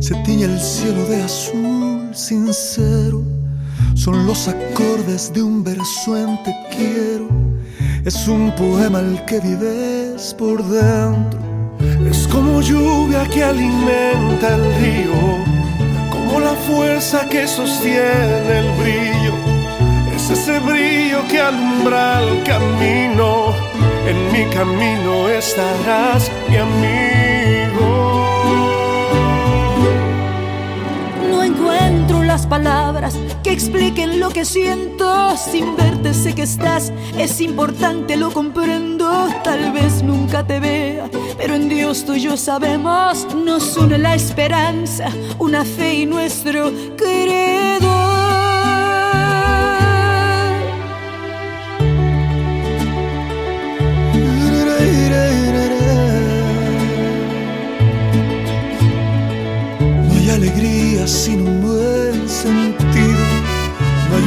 se tiñe el cielo de azul sincero. Son los acordes de un verso en te quiero. Es un poema el que vives por dentro. Es como lluvia que alimenta el río, como la fuerza que sostiene el brillo. Es ese brillo que alumbra el camino. En mi camino estarás, mi amigo. Las palabras que expliquen lo que siento. Sin verte sé que estás, es importante, lo comprendo. Tal vez nunca te vea, pero en Dios tú y yo sabemos. Nos une la esperanza, una fe y nuestro credo.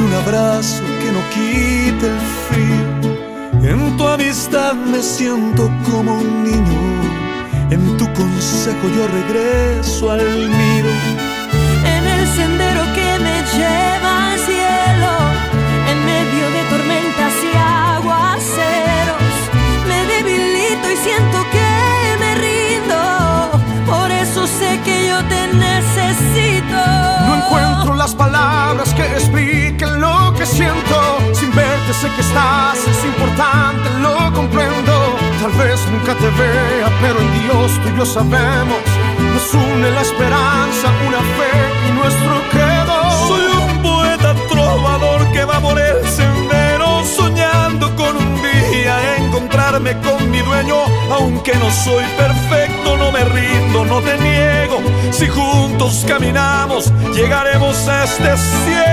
Un abrazo que no quite el frío. En tu amistad me siento como un niño. En tu consejo yo regreso al nido. En el sendero que me lleva al cielo, en medio de tormentas y aguaceros, me debilito y siento que me rindo. Por eso sé que yo te necesito. Que estás, es importante, lo comprendo. Tal vez nunca te vea, pero en Dios tú y yo sabemos. Nos une la esperanza, una fe y nuestro credo. Soy un poeta trovador que va por el sendero, soñando con un día encontrarme con mi dueño. Aunque no soy perfecto, no me rindo, no te niego. Si juntos caminamos, llegaremos a este cielo.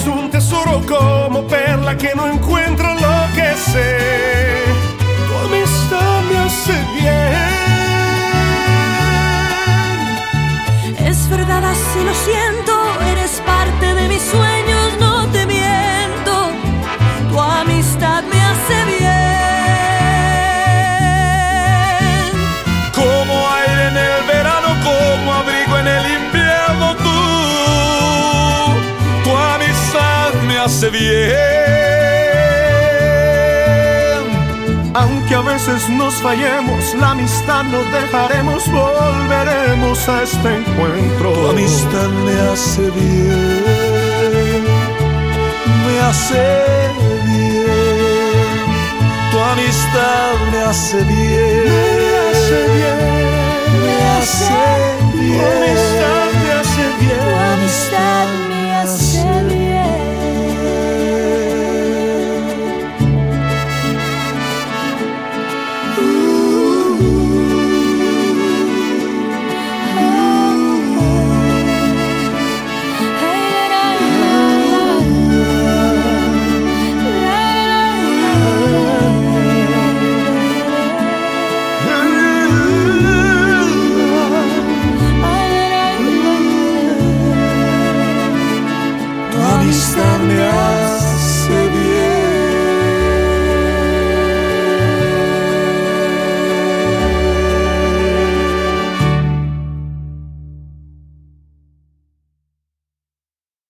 Es un tesoro como perla que no encuentro lo que sé. Hace bien. Aunque a veces nos fallemos, la amistad nos dejaremos, volveremos a este encuentro. Tu amistad me hace bien, me hace bien. Tu amistad me hace bien, me hace bien, me hace bien.